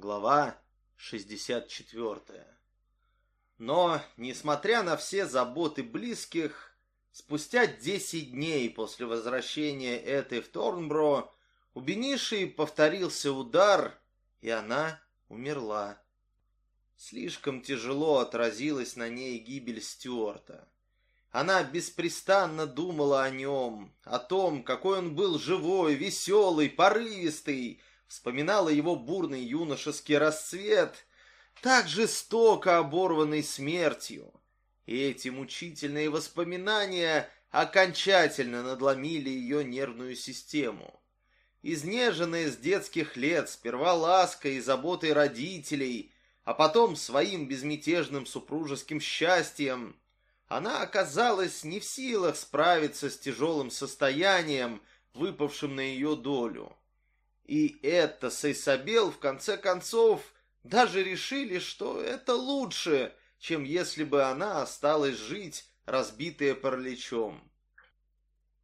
Глава 64. Но, несмотря на все заботы близких, спустя 10 дней после возвращения этой в Торнбро у Бениши повторился удар, и она умерла. Слишком тяжело отразилась на ней гибель Стюарта. Она беспрестанно думала о нем, о том, какой он был живой, веселый, порывистый, вспоминала его бурный юношеский расцвет, так жестоко оборванный смертью. И эти мучительные воспоминания окончательно надломили ее нервную систему. Изнеженная с детских лет сперва лаской и заботой родителей, а потом своим безмятежным супружеским счастьем, она оказалась не в силах справиться с тяжелым состоянием, выпавшим на ее долю. И это Сейсабел в конце концов даже решили, что это лучше, чем если бы она осталась жить, разбитая параличом.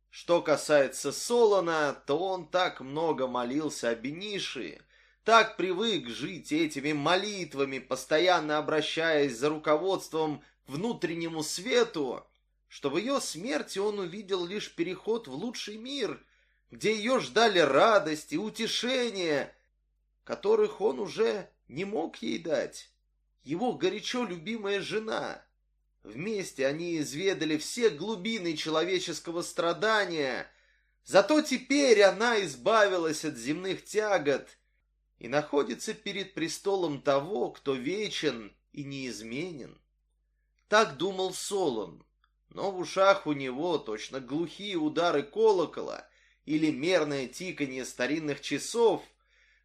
Что касается Солона, то он так много молился о Бениши, так привык жить этими молитвами, постоянно обращаясь за руководством к внутреннему свету, что в ее смерти он увидел лишь переход в лучший мир — где ее ждали радость и утешение, которых он уже не мог ей дать. Его горячо любимая жена. Вместе они изведали все глубины человеческого страдания, зато теперь она избавилась от земных тягот и находится перед престолом того, кто вечен и неизменен. Так думал Солон, но в ушах у него точно глухие удары колокола — или мерное тиканье старинных часов,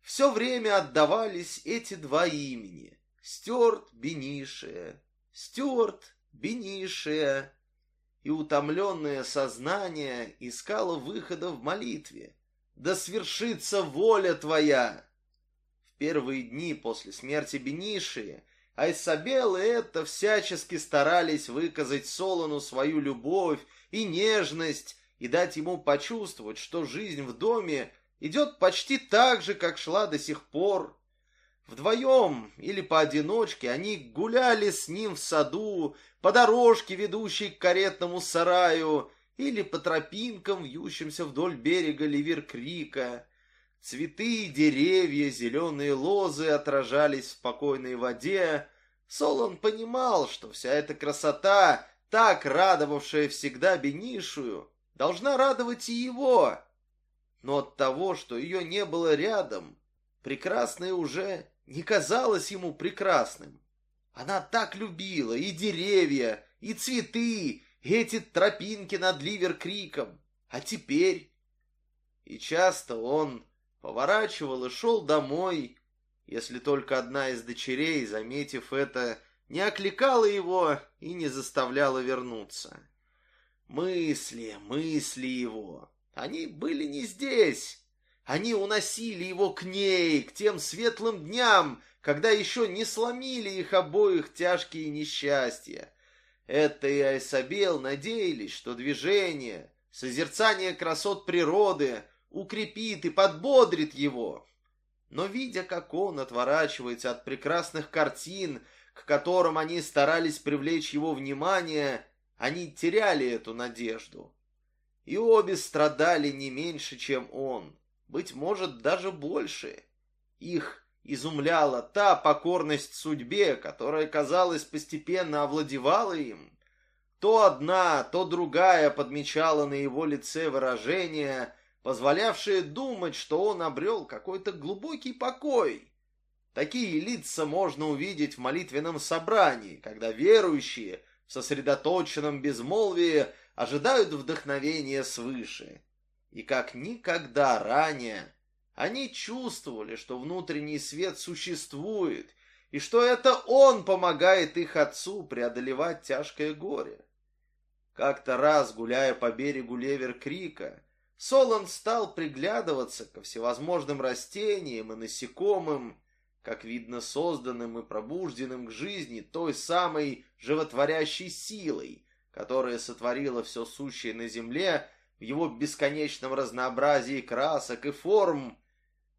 все время отдавались эти два имени — Стюарт Бенишия, Стюарт Бенишия, и утомленное сознание искало выхода в молитве. «Да свершится воля твоя!» В первые дни после смерти Бенишия Айсабел и это всячески старались выказать Солону свою любовь и нежность, и дать ему почувствовать, что жизнь в доме идет почти так же, как шла до сих пор. Вдвоем или поодиночке они гуляли с ним в саду, по дорожке, ведущей к каретному сараю, или по тропинкам, вьющимся вдоль берега Ливеркрика. Цветы, деревья, зеленые лозы отражались в спокойной воде. Солон понимал, что вся эта красота, так радовавшая всегда Бенишую, должна радовать и его. Но от того, что ее не было рядом, прекрасное уже не казалось ему прекрасным. Она так любила и деревья, и цветы, и эти тропинки над Ливер-Криком. А теперь... И часто он поворачивал и шел домой, если только одна из дочерей, заметив это, не окликала его и не заставляла вернуться. Мысли, мысли его. Они были не здесь. Они уносили его к ней, к тем светлым дням, когда еще не сломили их обоих тяжкие несчастья. Это и Айсабел надеялись, что движение, созерцание красот природы укрепит и подбодрит его. Но видя, как он отворачивается от прекрасных картин, к которым они старались привлечь его внимание, они теряли эту надежду. И обе страдали не меньше, чем он, быть может, даже больше. Их изумляла та покорность судьбе, которая, казалось, постепенно овладевала им. То одна, то другая подмечала на его лице выражение, позволявшее думать, что он обрел какой-то глубокий покой. Такие лица можно увидеть в молитвенном собрании, когда верующие – сосредоточенном безмолвии ожидают вдохновения свыше. И как никогда ранее они чувствовали, что внутренний свет существует, и что это он помогает их отцу преодолевать тяжкое горе. Как-то раз, гуляя по берегу Левер-Крика, Солон стал приглядываться ко всевозможным растениям и насекомым, как видно, созданным и пробужденным к жизни той самой животворящей силой, которая сотворила все сущее на земле в его бесконечном разнообразии красок и форм.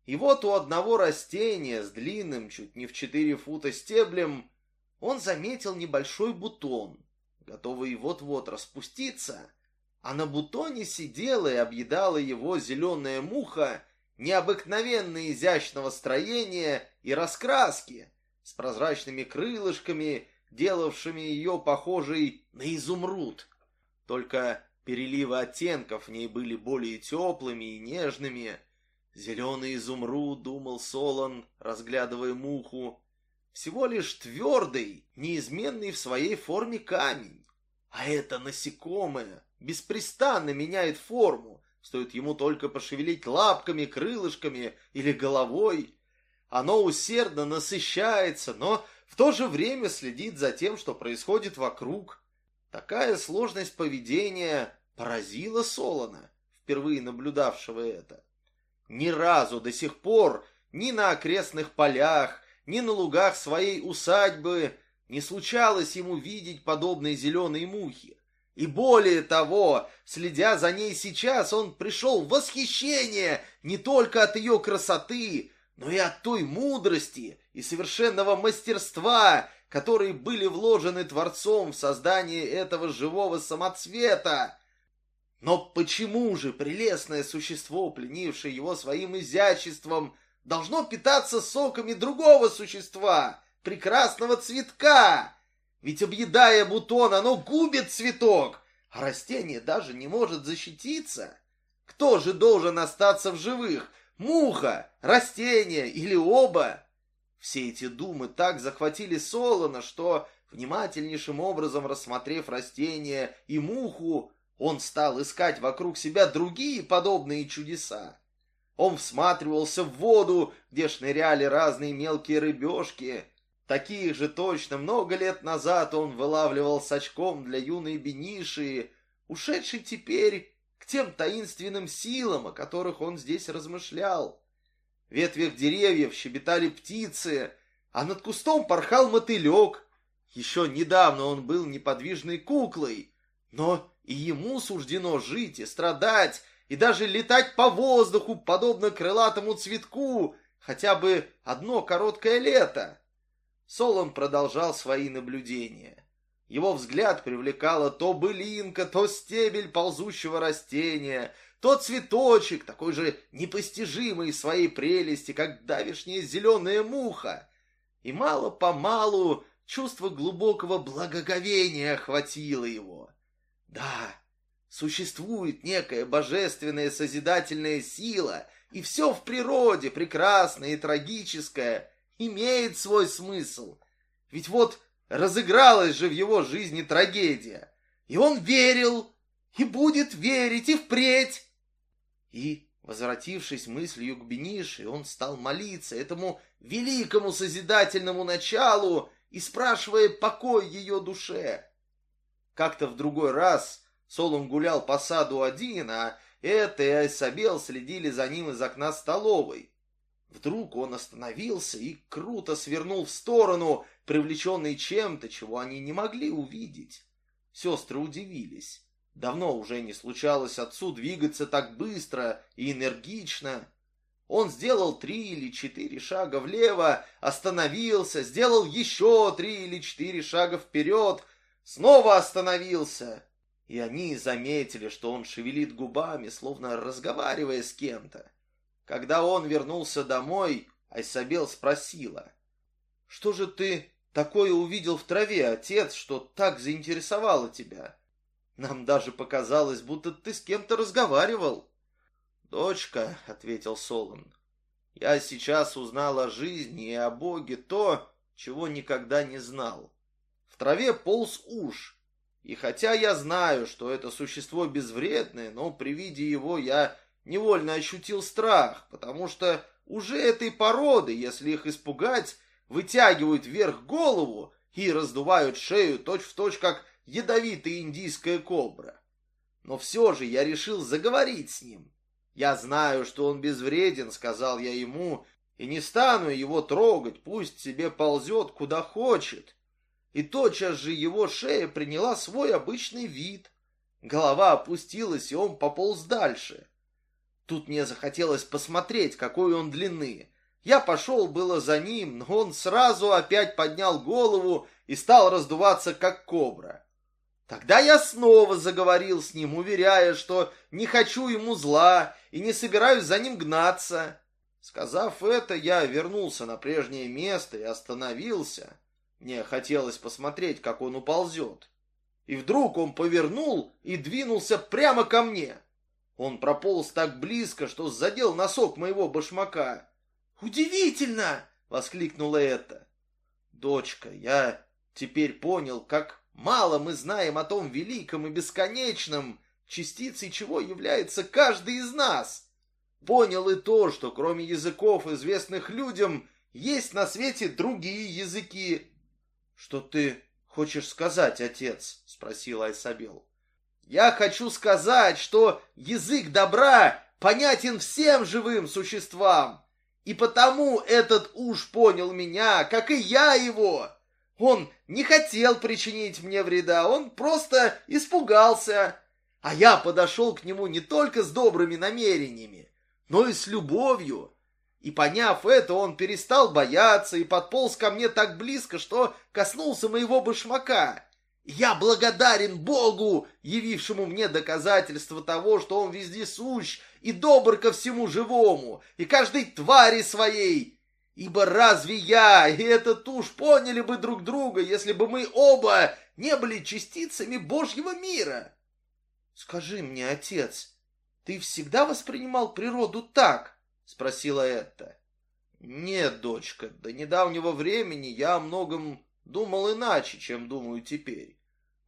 И вот у одного растения с длинным, чуть не в четыре фута стеблем, он заметил небольшой бутон, готовый вот-вот распуститься, а на бутоне сидела и объедала его зеленая муха необыкновенно изящного строения и раскраски, с прозрачными крылышками, делавшими ее похожей на изумруд. Только переливы оттенков в ней были более теплыми и нежными. Зеленый изумруд, думал Солон, разглядывая муху, всего лишь твердый, неизменный в своей форме камень. А это насекомое беспрестанно меняет форму, стоит ему только пошевелить лапками, крылышками или головой. Оно усердно насыщается, но в то же время следит за тем, что происходит вокруг. Такая сложность поведения поразила Солона, впервые наблюдавшего это. Ни разу до сих пор ни на окрестных полях, ни на лугах своей усадьбы не случалось ему видеть подобной зеленой мухи. И более того, следя за ней сейчас, он пришел в восхищение не только от ее красоты, но и от той мудрости и совершенного мастерства, которые были вложены Творцом в создание этого живого самоцвета. Но почему же прелестное существо, пленившее его своим изяществом, должно питаться соками другого существа, прекрасного цветка. Ведь объедая бутон, оно губит цветок, а растение даже не может защититься. Кто же должен остаться в живых? Муха, растение или оба? Все эти думы так захватили Солона, что, внимательнейшим образом рассмотрев растение и муху, он стал искать вокруг себя другие подобные чудеса. Он всматривался в воду, где шныряли разные мелкие рыбешки. Таких же точно много лет назад он вылавливал с очком для юной Бениши, ушедшей теперь к тем таинственным силам, о которых он здесь размышлял. В ветвях деревьев щебетали птицы, а над кустом порхал мотылек. Еще недавно он был неподвижной куклой, но и ему суждено жить и страдать, и даже летать по воздуху, подобно крылатому цветку, хотя бы одно короткое лето. Солон продолжал свои наблюдения. Его взгляд привлекала то былинка, то стебель ползущего растения, то цветочек, такой же непостижимый своей прелести, как давишняя зеленая муха. И мало-помалу чувство глубокого благоговения охватило его. Да, Существует некая божественная созидательная сила, и все в природе, прекрасное и трагическое, имеет свой смысл. Ведь вот разыгралась же в его жизни трагедия, и он верил, и будет верить, и впредь. И, возвратившись мыслью к Бенише, он стал молиться этому великому созидательному началу и спрашивая покой ее душе. Как-то в другой раз Солон гулял по саду один, а это и Айсабел следили за ним из окна столовой. Вдруг он остановился и круто свернул в сторону, привлеченный чем-то, чего они не могли увидеть. Сестры удивились. Давно уже не случалось отцу двигаться так быстро и энергично. Он сделал три или четыре шага влево, остановился, сделал еще три или четыре шага вперед, снова остановился и они заметили, что он шевелит губами, словно разговаривая с кем-то. Когда он вернулся домой, Айсабел спросила, «Что же ты такое увидел в траве, отец, что так заинтересовало тебя? Нам даже показалось, будто ты с кем-то разговаривал». «Дочка», — ответил Солон, — «я сейчас узнал о жизни и о Боге то, чего никогда не знал. В траве полз уж, и хотя я знаю, что это существо безвредное, но при виде его я невольно ощутил страх, потому что уже этой породы, если их испугать, вытягивают вверх голову и раздувают шею точь-в-точь, точь, как ядовитая индийская кобра. Но все же я решил заговорить с ним. Я знаю, что он безвреден, сказал я ему, и не стану его трогать, пусть себе ползет куда хочет и тотчас же его шея приняла свой обычный вид. Голова опустилась, и он пополз дальше. Тут мне захотелось посмотреть, какой он длины. Я пошел было за ним, но он сразу опять поднял голову и стал раздуваться, как кобра. Тогда я снова заговорил с ним, уверяя, что не хочу ему зла и не собираюсь за ним гнаться. Сказав это, я вернулся на прежнее место и остановился. Мне хотелось посмотреть, как он уползет. И вдруг он повернул и двинулся прямо ко мне. Он прополз так близко, что задел носок моего башмака. «Удивительно!» — воскликнула это. «Дочка, я теперь понял, как мало мы знаем о том великом и бесконечном, частицей чего является каждый из нас. Понял и то, что кроме языков, известных людям, есть на свете другие языки». «Что ты хочешь сказать, отец?» — спросил Айсабел. «Я хочу сказать, что язык добра понятен всем живым существам, и потому этот уж понял меня, как и я его. Он не хотел причинить мне вреда, он просто испугался. А я подошел к нему не только с добрыми намерениями, но и с любовью. И поняв это, он перестал бояться и подполз ко мне так близко, что коснулся моего башмака. Я благодарен Богу, явившему мне доказательство того, что он вездесущ и добр ко всему живому, и каждой твари своей. Ибо разве я и этот уж поняли бы друг друга, если бы мы оба не были частицами Божьего мира? Скажи мне, отец, ты всегда воспринимал природу так? Спросила это. Нет, дочка, до недавнего времени я о многом Думал иначе, чем думаю теперь.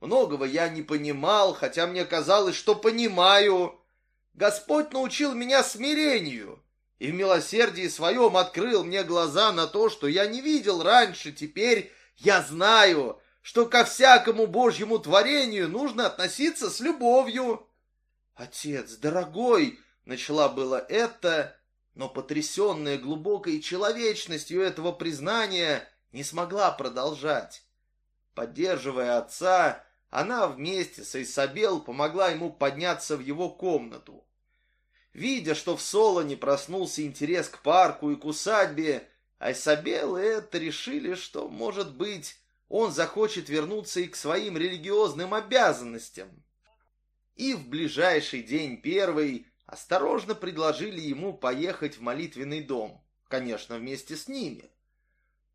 Многого я не понимал, хотя мне казалось, что понимаю. Господь научил меня смирению и в милосердии своем открыл мне глаза на то, что я не видел раньше. Теперь я знаю, что ко всякому Божьему творению нужно относиться с любовью. Отец, дорогой, начала было это, но потрясенная глубокой человечностью этого признания, не смогла продолжать. Поддерживая отца, она вместе с Исабел помогла ему подняться в его комнату. Видя, что в Солоне проснулся интерес к парку и к усадьбе, Айсабел и это решили, что, может быть, он захочет вернуться и к своим религиозным обязанностям. И в ближайший день первый осторожно предложили ему поехать в молитвенный дом, конечно, вместе с ними.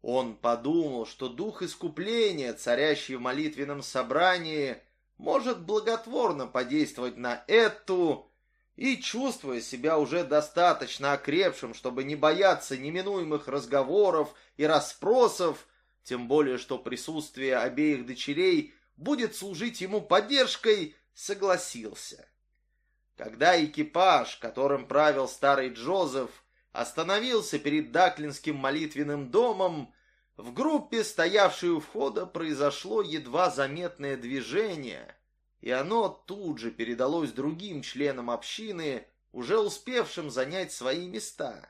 Он подумал, что дух искупления, царящий в молитвенном собрании, может благотворно подействовать на эту, и, чувствуя себя уже достаточно окрепшим, чтобы не бояться неминуемых разговоров и расспросов, тем более, что присутствие обеих дочерей будет служить ему поддержкой, согласился. Когда экипаж, которым правил старый Джозеф, остановился перед Даклинским молитвенным домом, в группе, стоявшей у входа, произошло едва заметное движение, и оно тут же передалось другим членам общины, уже успевшим занять свои места.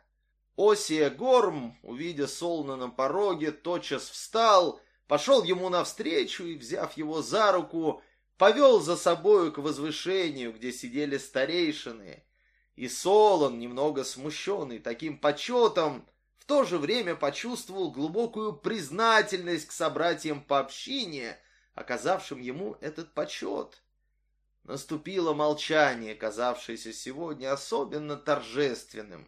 Осия Горм, увидя Солна на пороге, тотчас встал, пошел ему навстречу и, взяв его за руку, повел за собою к возвышению, где сидели старейшины, и Солон, немного смущенный таким почетом, в то же время почувствовал глубокую признательность к собратьям по общине, оказавшим ему этот почет. Наступило молчание, казавшееся сегодня особенно торжественным.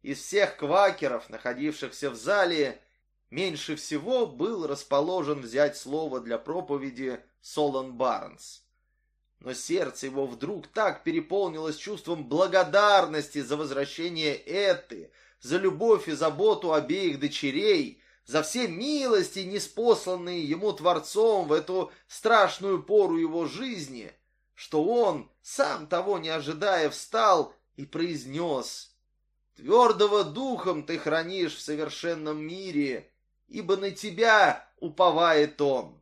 Из всех квакеров, находившихся в зале, меньше всего был расположен взять слово для проповеди Солон Барнс но сердце его вдруг так переполнилось чувством благодарности за возвращение Эты, за любовь и заботу обеих дочерей, за все милости, неспосланные ему Творцом в эту страшную пору его жизни, что он, сам того не ожидая, встал и произнес «Твердого духом ты хранишь в совершенном мире, ибо на тебя уповает он».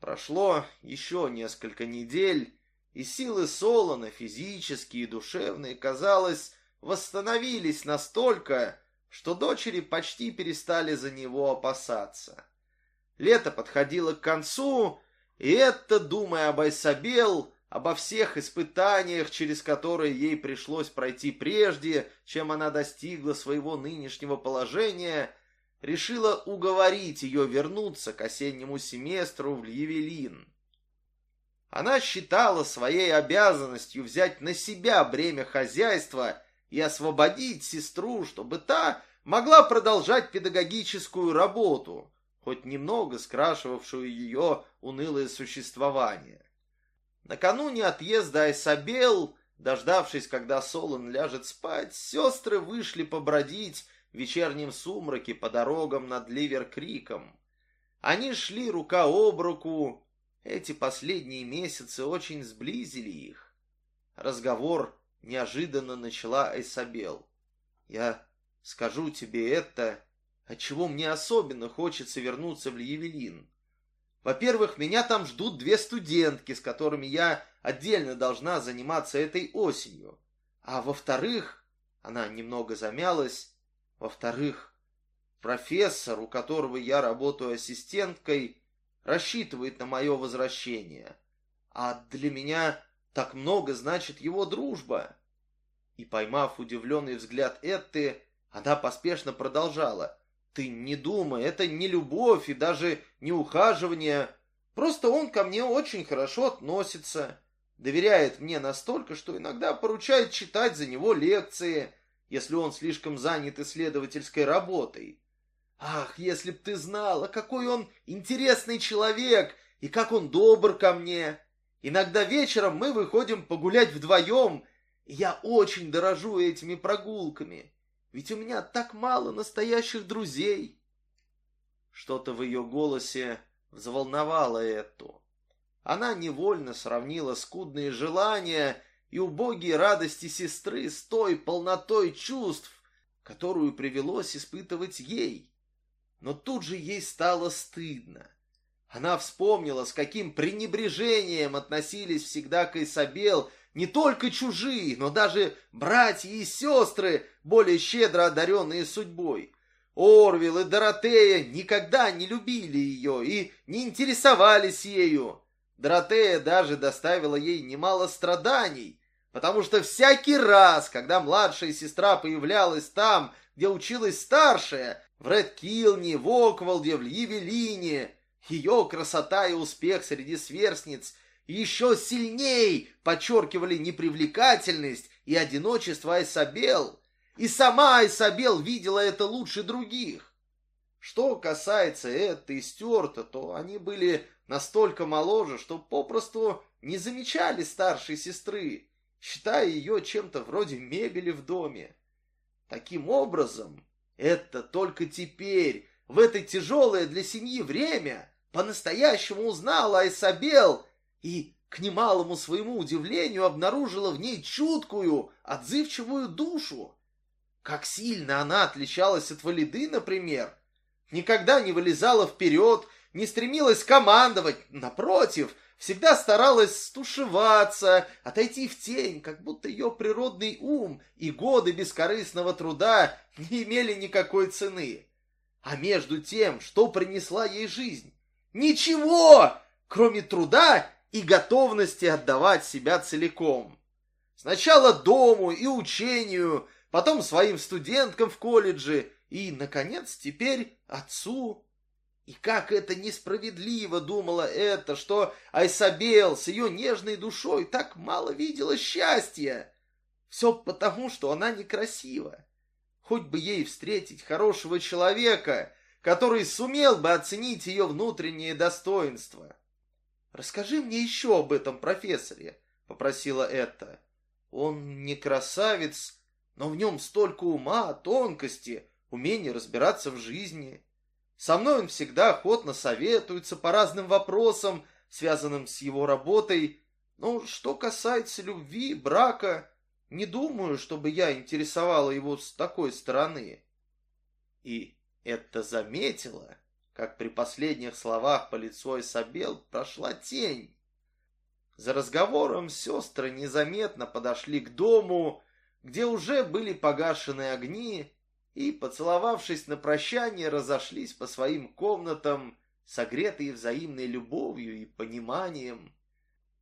Прошло еще несколько недель, и силы Солона, физические и душевные, казалось, восстановились настолько, что дочери почти перестали за него опасаться. Лето подходило к концу, и это, думая об Айсабел, обо всех испытаниях, через которые ей пришлось пройти прежде, чем она достигла своего нынешнего положения, решила уговорить ее вернуться к осеннему семестру в Льявелин. Она считала своей обязанностью взять на себя бремя хозяйства и освободить сестру, чтобы та могла продолжать педагогическую работу, хоть немного скрашивавшую ее унылое существование. Накануне отъезда Айсабел, дождавшись, когда Солон ляжет спать, сестры вышли побродить в вечернем сумраке по дорогам над Ливер-Криком. Они шли рука об руку, эти последние месяцы очень сблизили их. Разговор неожиданно начала Айсабел. «Я скажу тебе это, отчего мне особенно хочется вернуться в Льявелин. Во-первых, меня там ждут две студентки, с которыми я отдельно должна заниматься этой осенью. А во-вторых, она немного замялась, во-вторых, профессор, у которого я работаю ассистенткой, рассчитывает на мое возвращение. А для меня так много значит его дружба. И, поймав удивленный взгляд Этты, она поспешно продолжала. «Ты не думай, это не любовь и даже не ухаживание. Просто он ко мне очень хорошо относится. Доверяет мне настолько, что иногда поручает читать за него лекции, если он слишком занят исследовательской работой. Ах, если б ты знала, какой он интересный человек и как он добр ко мне!» Иногда вечером мы выходим погулять вдвоем, и я очень дорожу этими прогулками, ведь у меня так мало настоящих друзей. Что-то в ее голосе взволновало эту. Она невольно сравнила скудные желания и убогие радости сестры с той полнотой чувств, которую привелось испытывать ей. Но тут же ей стало стыдно. Она вспомнила, с каким пренебрежением относились всегда к Исабел не только чужие, но даже братья и сестры, более щедро одаренные судьбой. Орвил и Доротея никогда не любили ее и не интересовались ею. Доротея даже доставила ей немало страданий, потому что всякий раз, когда младшая сестра появлялась там, где училась старшая, в Редкилне, в Оквалде, в Ливелине, ее красота и успех среди сверстниц еще сильней подчеркивали непривлекательность и одиночество Айсабел, и сама Айсабел видела это лучше других. Что касается Этты и Стюарта, то они были настолько моложе, что попросту не замечали старшей сестры, считая ее чем-то вроде мебели в доме. Таким образом, это только теперь, в это тяжелое для семьи время, по-настоящему узнала Айсабел и, к немалому своему удивлению, обнаружила в ней чуткую, отзывчивую душу. Как сильно она отличалась от Валиды, например. Никогда не вылезала вперед, не стремилась командовать, напротив, всегда старалась стушеваться, отойти в тень, как будто ее природный ум и годы бескорыстного труда не имели никакой цены. А между тем, что принесла ей жизнь? Ничего, кроме труда и готовности отдавать себя целиком. Сначала дому и учению, потом своим студенткам в колледже и, наконец, теперь отцу. И как это несправедливо, думала это, что Айсабел с ее нежной душой так мало видела счастья. Все потому, что она некрасива. Хоть бы ей встретить хорошего человека, который сумел бы оценить ее внутренние достоинства. «Расскажи мне еще об этом профессоре», — попросила Этта. «Он не красавец, но в нем столько ума, тонкости, умения разбираться в жизни. Со мной он всегда охотно советуется по разным вопросам, связанным с его работой. Но что касается любви, брака, не думаю, чтобы я интересовала его с такой стороны». И это заметила, как при последних словах по лицу Исабел прошла тень. За разговором сестры незаметно подошли к дому, где уже были погашены огни, и, поцеловавшись на прощание, разошлись по своим комнатам, согретые взаимной любовью и пониманием.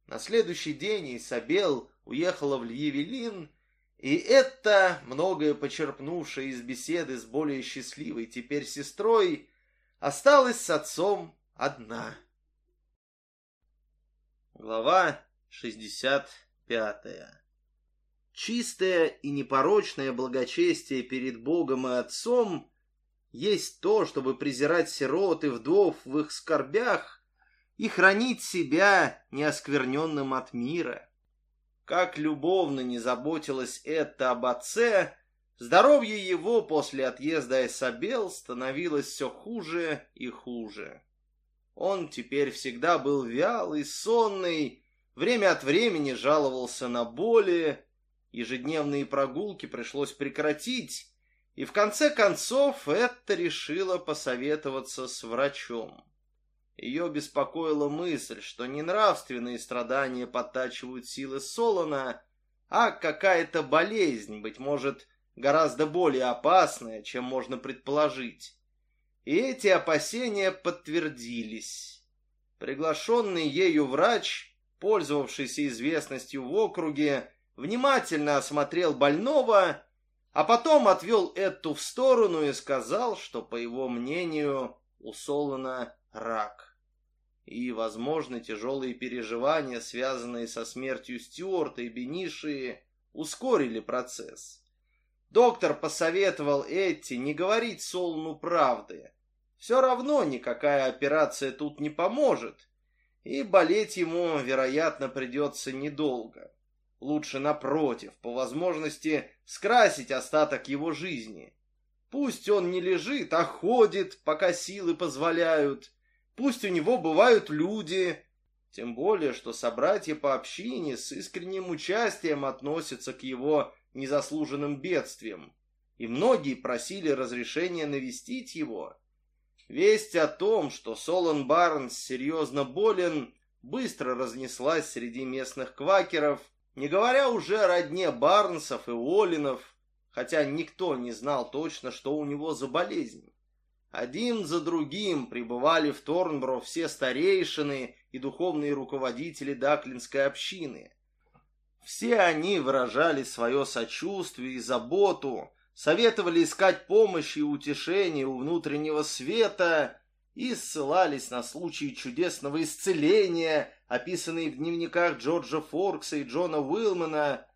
На следующий день Исабел уехала в Льевелин, и это, многое почерпнувшая из беседы с более счастливой теперь сестрой, осталась с отцом одна. Глава 65 Чистое и непорочное благочестие перед Богом и Отцом есть то, чтобы презирать сирот и вдов в их скорбях и хранить себя неоскверненным от мира. Как любовно не заботилась это об отце, здоровье его после отъезда Эсабел становилось все хуже и хуже. Он теперь всегда был вялый, сонный, время от времени жаловался на боли, Ежедневные прогулки пришлось прекратить, и в конце концов это решила посоветоваться с врачом. Ее беспокоила мысль, что не нравственные страдания подтачивают силы Солона, а какая-то болезнь, быть может, гораздо более опасная, чем можно предположить. И эти опасения подтвердились. Приглашенный ею врач, пользовавшийся известностью в округе, внимательно осмотрел больного, а потом отвел Эту в сторону и сказал, что, по его мнению, у Солона рак. И, возможно, тяжелые переживания, связанные со смертью Стюарта и Бениши, ускорили процесс. Доктор посоветовал Этти не говорить Солону правды. Все равно никакая операция тут не поможет, и болеть ему, вероятно, придется недолго. Лучше, напротив, по возможности скрасить остаток его жизни. Пусть он не лежит, а ходит, пока силы позволяют. Пусть у него бывают люди. Тем более, что собратья по общине с искренним участием относятся к его незаслуженным бедствиям. И многие просили разрешения навестить его. Весть о том, что Солон Барнс серьезно болен, быстро разнеслась среди местных квакеров – не говоря уже о родне Барнсов и Уоллинов, хотя никто не знал точно, что у него за болезнь. Один за другим прибывали в Торнбро все старейшины и духовные руководители Даклинской общины. Все они выражали свое сочувствие и заботу, советовали искать помощи и утешения у внутреннего света и ссылались на случаи чудесного исцеления, описанные в дневниках Джорджа Форкса и Джона Уилмана,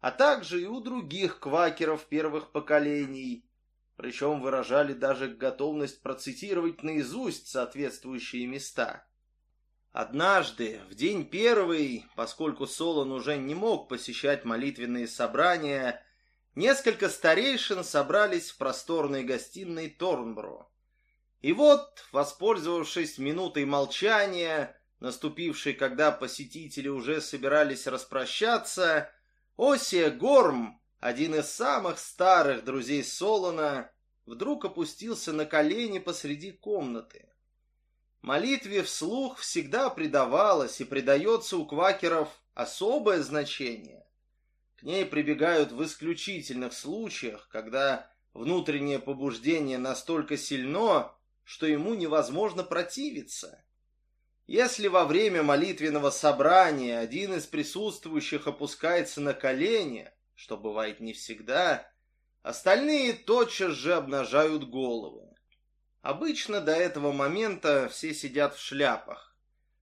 а также и у других квакеров первых поколений, причем выражали даже готовность процитировать наизусть соответствующие места. Однажды, в день первый, поскольку Солон уже не мог посещать молитвенные собрания, несколько старейшин собрались в просторной гостиной Торнбро. И вот, воспользовавшись минутой молчания, наступившей, когда посетители уже собирались распрощаться, Осия Горм, один из самых старых друзей Солона, вдруг опустился на колени посреди комнаты. Молитве вслух всегда придавалось и придается у квакеров особое значение. К ней прибегают в исключительных случаях, когда внутреннее побуждение настолько сильно, что ему невозможно противиться. Если во время молитвенного собрания один из присутствующих опускается на колени, что бывает не всегда, остальные тотчас же обнажают головы. Обычно до этого момента все сидят в шляпах,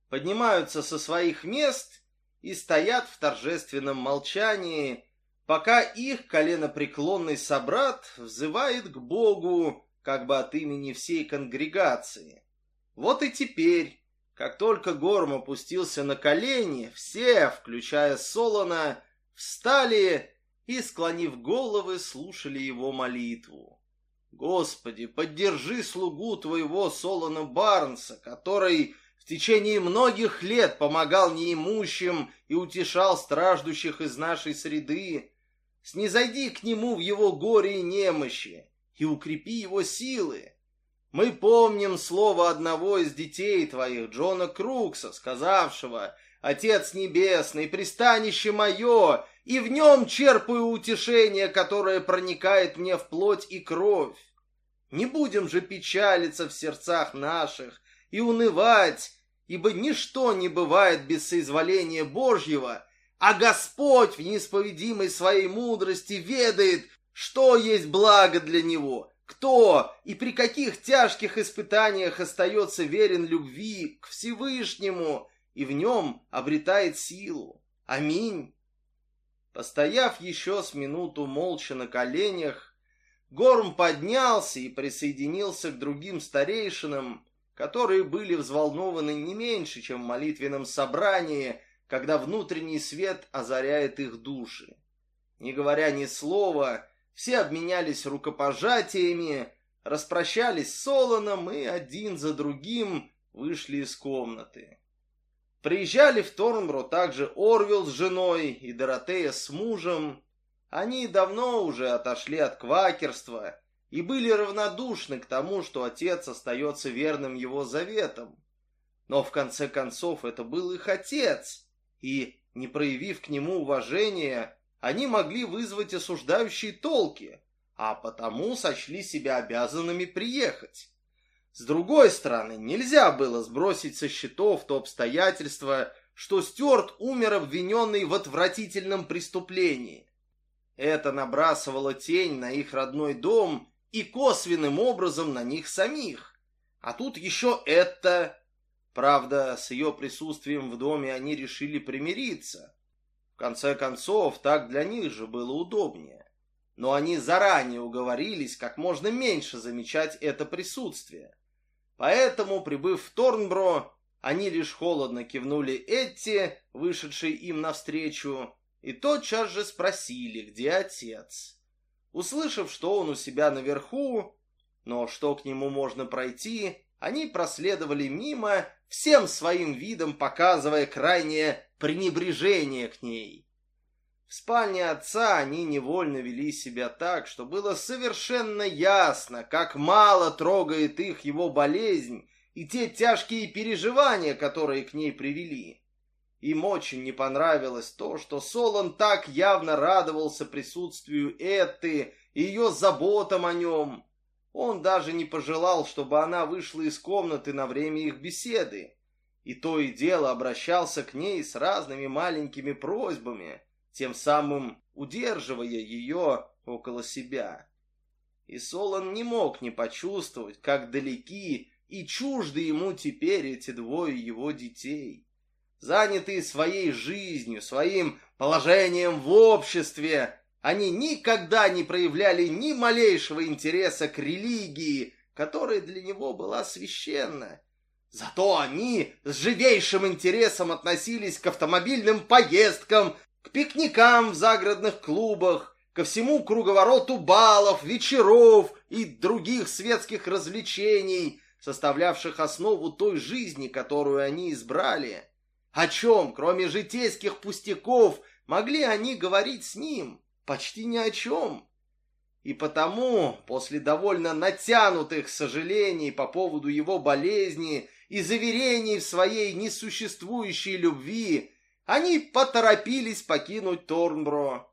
поднимаются со своих мест и стоят в торжественном молчании, пока их коленопреклонный собрат взывает к Богу как бы от имени всей конгрегации. Вот и теперь, как только Горм опустился на колени, все, включая Солона, встали и, склонив головы, слушали его молитву. Господи, поддержи слугу твоего Солона Барнса, который в течение многих лет помогал неимущим и утешал страждущих из нашей среды. Снизойди к нему в его горе и немощи, и укрепи его силы. Мы помним слово одного из детей твоих, Джона Крукса, сказавшего «Отец Небесный, пристанище мое, и в нем черпаю утешение, которое проникает мне в плоть и кровь. Не будем же печалиться в сердцах наших и унывать, ибо ничто не бывает без соизволения Божьего, а Господь в неисповедимой своей мудрости ведает, что есть благо для него, кто и при каких тяжких испытаниях остается верен любви к Всевышнему и в нем обретает силу. Аминь. Постояв еще с минуту молча на коленях, Горм поднялся и присоединился к другим старейшинам, которые были взволнованы не меньше, чем в молитвенном собрании, когда внутренний свет озаряет их души. Не говоря ни слова, все обменялись рукопожатиями, распрощались с Солоном и один за другим вышли из комнаты. Приезжали в Торнбро также Орвилл с женой и Доротея с мужем. Они давно уже отошли от квакерства и были равнодушны к тому, что отец остается верным его заветам. Но в конце концов это был их отец, и, не проявив к нему уважения, они могли вызвать осуждающие толки, а потому сочли себя обязанными приехать. С другой стороны, нельзя было сбросить со счетов то обстоятельство, что Стюарт умер обвиненный в отвратительном преступлении. Это набрасывало тень на их родной дом и косвенным образом на них самих. А тут еще это... Правда, с ее присутствием в доме они решили примириться конце концов, так для них же было удобнее. Но они заранее уговорились как можно меньше замечать это присутствие. Поэтому, прибыв в Торнбро, они лишь холодно кивнули Этти, вышедшей им навстречу, и тотчас же спросили, где отец. Услышав, что он у себя наверху, но что к нему можно пройти, они проследовали мимо, всем своим видом показывая крайнее пренебрежение к ней. В спальне отца они невольно вели себя так, что было совершенно ясно, как мало трогает их его болезнь и те тяжкие переживания, которые к ней привели. Им очень не понравилось то, что Солон так явно радовался присутствию Этты и ее заботам о нем, он даже не пожелал, чтобы она вышла из комнаты на время их беседы. И то и дело обращался к ней с разными маленькими просьбами, тем самым удерживая ее около себя. И Солон не мог не почувствовать, как далеки и чужды ему теперь эти двое его детей. Занятые своей жизнью, своим положением в обществе, они никогда не проявляли ни малейшего интереса к религии, которая для него была священна. Зато они с живейшим интересом относились к автомобильным поездкам, к пикникам в загородных клубах, ко всему круговороту балов, вечеров и других светских развлечений, составлявших основу той жизни, которую они избрали. О чем, кроме житейских пустяков, могли они говорить с ним? Почти ни о чем. И потому, после довольно натянутых сожалений по поводу его болезни и заверений в своей несуществующей любви, они поторопились покинуть Торнбро.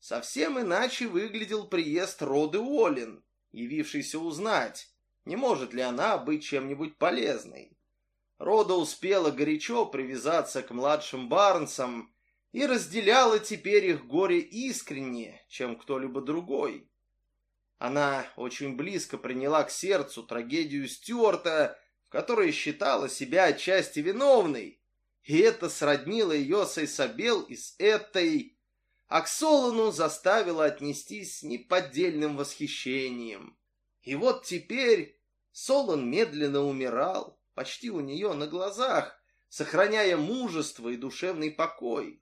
Совсем иначе выглядел приезд Роды Уоллен, явившийся узнать, не может ли она быть чем-нибудь полезной. Рода успела горячо привязаться к младшим Барнсам и разделяла теперь их горе искреннее, чем кто-либо другой. Она очень близко приняла к сердцу трагедию Стюарта, в которой считала себя отчасти виновной, и это сроднило ее с Эйсабел и с этой, а к Солону заставило отнестись с неподдельным восхищением. И вот теперь Солон медленно умирал, почти у нее на глазах, сохраняя мужество и душевный покой.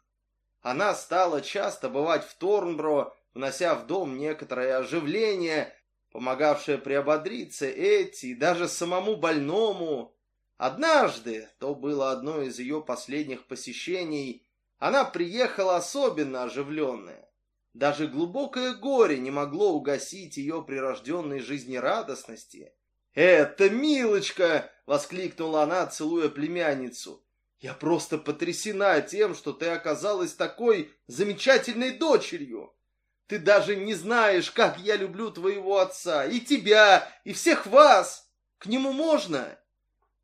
Она стала часто бывать в Торнбро, внося в дом некоторое оживление, помогавшее приободриться Эти и даже самому больному. Однажды, то было одно из ее последних посещений, она приехала особенно оживленная. Даже глубокое горе не могло угасить ее прирожденной жизнерадостности. «Это милочка!» — воскликнула она, целуя племянницу. Я просто потрясена тем, что ты оказалась такой замечательной дочерью. Ты даже не знаешь, как я люблю твоего отца, и тебя, и всех вас. К нему можно?»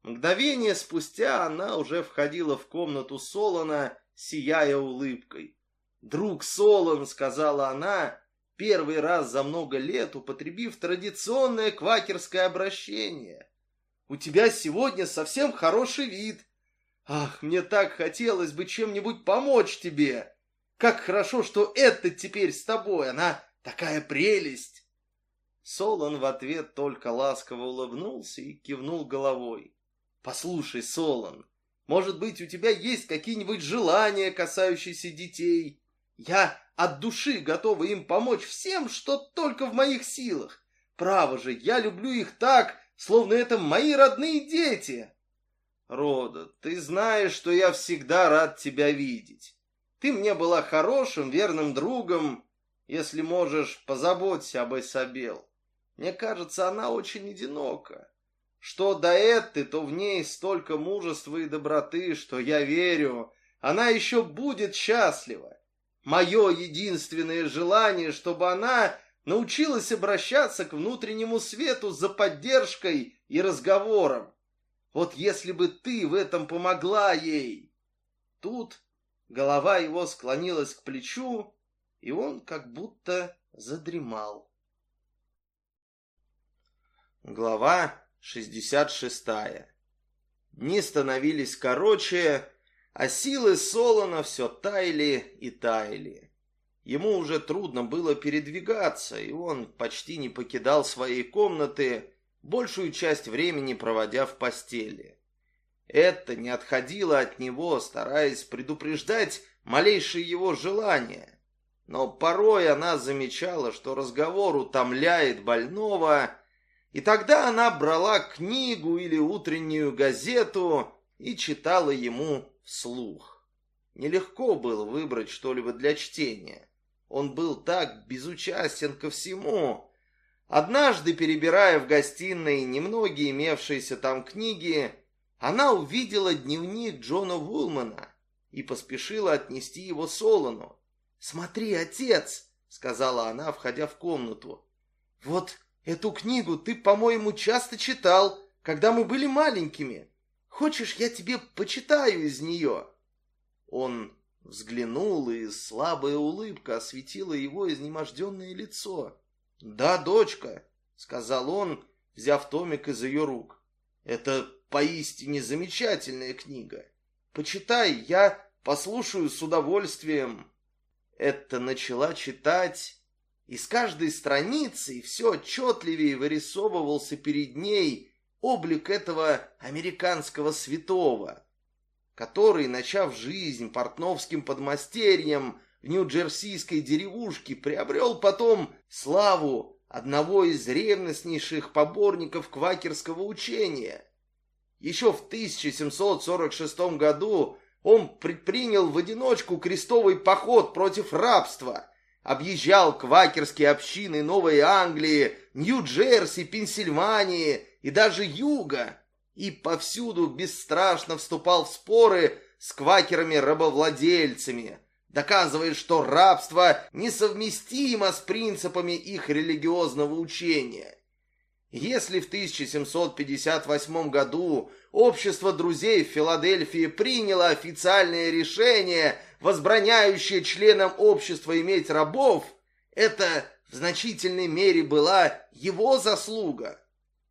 Мгновение спустя она уже входила в комнату Солона, сияя улыбкой. «Друг Солон», — сказала она, первый раз за много лет употребив традиционное квакерское обращение. «У тебя сегодня совсем хороший вид. Ах, мне так хотелось бы чем-нибудь помочь тебе. Как хорошо, что это теперь с тобой, она такая прелесть!» Солон в ответ только ласково улыбнулся и кивнул головой. «Послушай, Солон, может быть, у тебя есть какие-нибудь желания, касающиеся детей? Я от души готова им помочь всем, что только в моих силах. Право же, я люблю их так, словно это мои родные дети. Рода, ты знаешь, что я всегда рад тебя видеть. Ты мне была хорошим, верным другом. Если можешь, позаботься об Эсабел. Мне кажется, она очень одинока. Что до Этты, то в ней столько мужества и доброты, что я верю, она еще будет счастлива. Мое единственное желание, чтобы она научилась обращаться к внутреннему свету за поддержкой и разговором. Вот если бы ты в этом помогла ей. Тут голова его склонилась к плечу, и он как будто задремал. Глава 66. Дни становились короче, а силы Солона все таяли и таяли. Ему уже трудно было передвигаться, и он почти не покидал своей комнаты, большую часть времени проводя в постели. Это не отходило от него, стараясь предупреждать малейшие его желания. Но порой она замечала, что разговор утомляет больного, и тогда она брала книгу или утреннюю газету и читала ему вслух. Нелегко было выбрать что-либо для чтения. Он был так безучастен ко всему. Однажды, перебирая в гостиной немногие имевшиеся там книги, она увидела дневник Джона Вулмана и поспешила отнести его Солону. «Смотри, отец!» — сказала она, входя в комнату. «Вот эту книгу ты, по-моему, часто читал, когда мы были маленькими. Хочешь, я тебе почитаю из нее?» Он взглянул, и слабая улыбка осветила его изнеможденное лицо. «Да, дочка», — сказал он, взяв томик из ее рук. «Это поистине замечательная книга. Почитай, я послушаю с удовольствием». Это начала читать, и с каждой страницей все отчетливее вырисовывался перед ней облик этого американского святого, который, начав жизнь портновским подмастерьем в нью-джерсийской деревушке, приобрел потом славу одного из ревностнейших поборников квакерского учения. Еще в 1746 году он предпринял в одиночку крестовый поход против рабства, объезжал квакерские общины Новой Англии, Нью-Джерси, Пенсильвании и даже юга, и повсюду бесстрашно вступал в споры с квакерами-рабовладельцами, доказывая, что рабство несовместимо с принципами их религиозного учения. Если в 1758 году общество друзей в Филадельфии приняло официальное решение, возбраняющее членам общества иметь рабов, это в значительной мере была его заслуга.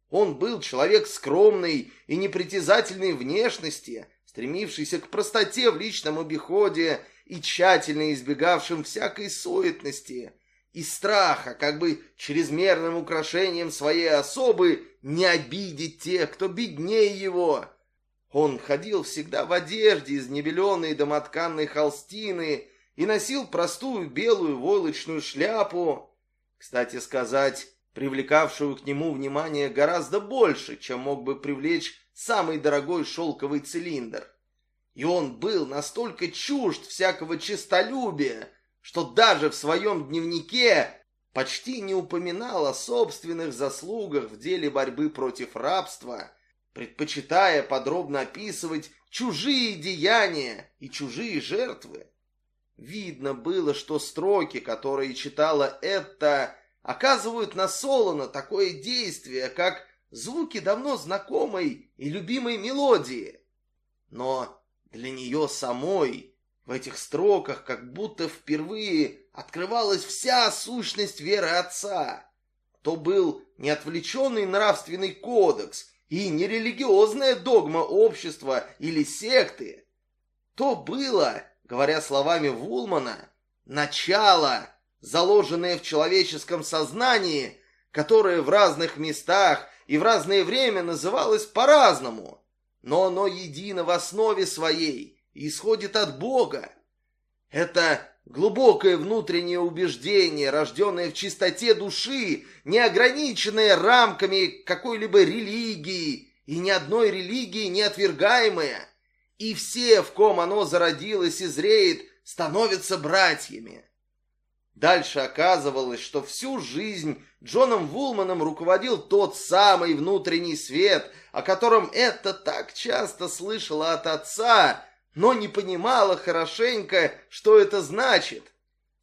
Он был человек скромный и непритязательной внешности, стремившийся к простоте в личном обиходе и тщательно избегавшим всякой суетности и страха, как бы чрезмерным украшением своей особы не обидеть тех, кто беднее его. Он ходил всегда в одежде из небеленой домотканной холстины и носил простую белую войлочную шляпу. Кстати сказать, привлекавшую к нему внимание гораздо больше, чем мог бы привлечь самый дорогой шелковый цилиндр. И он был настолько чужд всякого честолюбия, что даже в своем дневнике почти не упоминал о собственных заслугах в деле борьбы против рабства, предпочитая подробно описывать чужие деяния и чужие жертвы. Видно было, что строки, которые читала это оказывают на Солона такое действие, как звуки давно знакомой и любимой мелодии. Но для нее самой в этих строках как будто впервые открывалась вся сущность веры отца. То был не отвлеченный нравственный кодекс и не религиозная догма общества или секты. То было, говоря словами Вулмана, начало, заложенное в человеческом сознании, которое в разных местах и в разное время называлось по-разному, но оно едино в основе своей и исходит от Бога. Это глубокое внутреннее убеждение, рожденное в чистоте души, не ограниченное рамками какой-либо религии и ни одной религии не отвергаемое, и все, в ком оно зародилось и зреет, становятся братьями. Дальше оказывалось, что всю жизнь Джоном Вулманом руководил тот самый внутренний свет, о котором это так часто слышала от отца, но не понимала хорошенько, что это значит.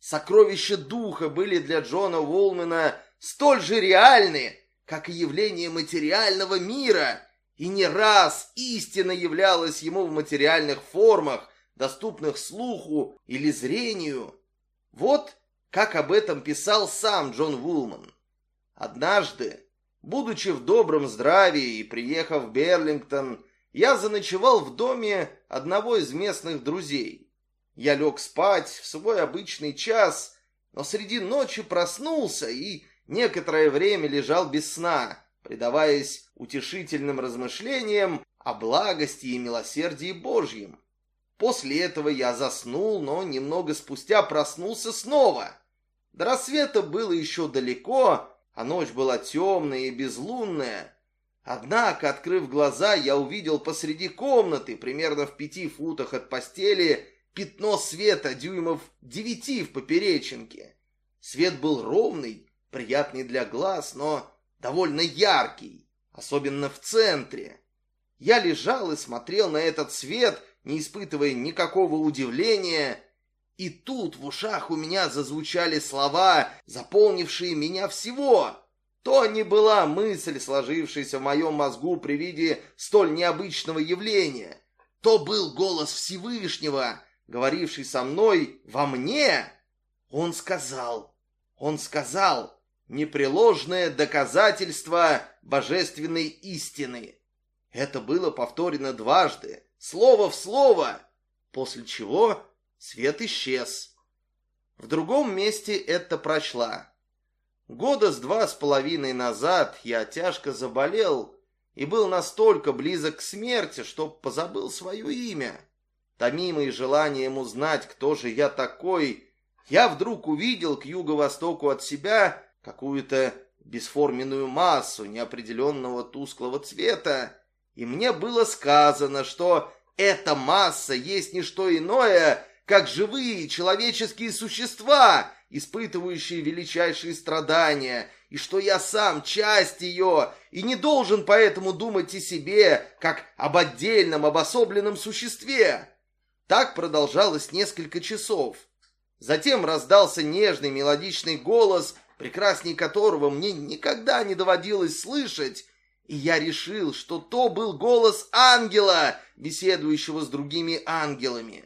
Сокровища духа были для Джона Вулмана столь же реальны, как и явление материального мира, и не раз истина являлась ему в материальных формах, доступных слуху или зрению. Вот как об этом писал сам Джон Вулман. Однажды, будучи в добром здравии и приехав в Берлингтон, я заночевал в доме одного из местных друзей. Я лег спать в свой обычный час, но среди ночи проснулся и некоторое время лежал без сна, предаваясь утешительным размышлениям о благости и милосердии Божьем. После этого я заснул, но немного спустя проснулся снова. До рассвета было еще далеко, а ночь была темная и безлунная. Однако, открыв глаза, я увидел посреди комнаты, примерно в пяти футах от постели, пятно света дюймов девяти в поперечинке. Свет был ровный, приятный для глаз, но довольно яркий, особенно в центре. Я лежал и смотрел на этот свет, не испытывая никакого удивления, и тут в ушах у меня зазвучали слова, заполнившие меня всего. То не была мысль, сложившаяся в моем мозгу при виде столь необычного явления. То был голос Всевышнего, говоривший со мной во мне. Он сказал, он сказал, непреложное доказательство божественной истины. Это было повторено дважды, слово в слово, после чего свет исчез. В другом месте это прочла. Года с два с половиной назад я тяжко заболел и был настолько близок к смерти, что позабыл свое имя. Томимый желанием узнать, кто же я такой, я вдруг увидел к юго-востоку от себя какую-то бесформенную массу неопределенного тусклого цвета, и мне было сказано, что эта масса есть не что иное, как живые человеческие существа, испытывающие величайшие страдания, и что я сам часть ее, и не должен поэтому думать о себе, как об отдельном обособленном существе. Так продолжалось несколько часов. Затем раздался нежный мелодичный голос, прекрасней которого мне никогда не доводилось слышать, и я решил, что то был голос ангела, беседующего с другими ангелами.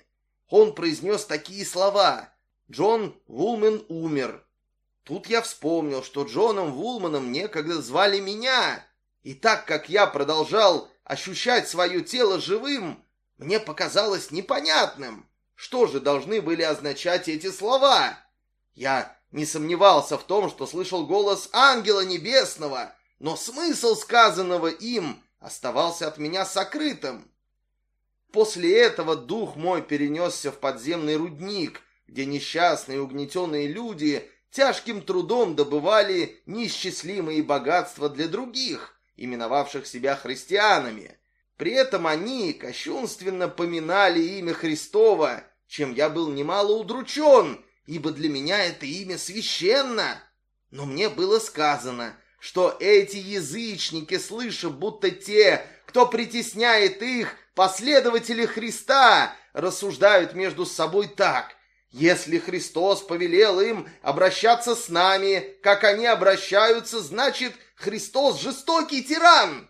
Он произнес такие слова «Джон Вулмен умер». Тут я вспомнил, что Джоном Вулманом некогда звали меня, и так как я продолжал ощущать свое тело живым, мне показалось непонятным, что же должны были означать эти слова. Я не сомневался в том, что слышал голос ангела небесного, но смысл сказанного им оставался от меня сокрытым. После этого дух мой перенесся в подземный рудник, где несчастные угнетенные люди тяжким трудом добывали неисчислимые богатства для других, именовавших себя христианами. При этом они кощунственно поминали имя Христова, чем я был немало удручен, ибо для меня это имя священно. Но мне было сказано, что эти язычники, слыша, будто те, кто притесняет их, последователи Христа, рассуждают между собой так. Если Христос повелел им обращаться с нами, как они обращаются, значит, Христос жестокий тиран.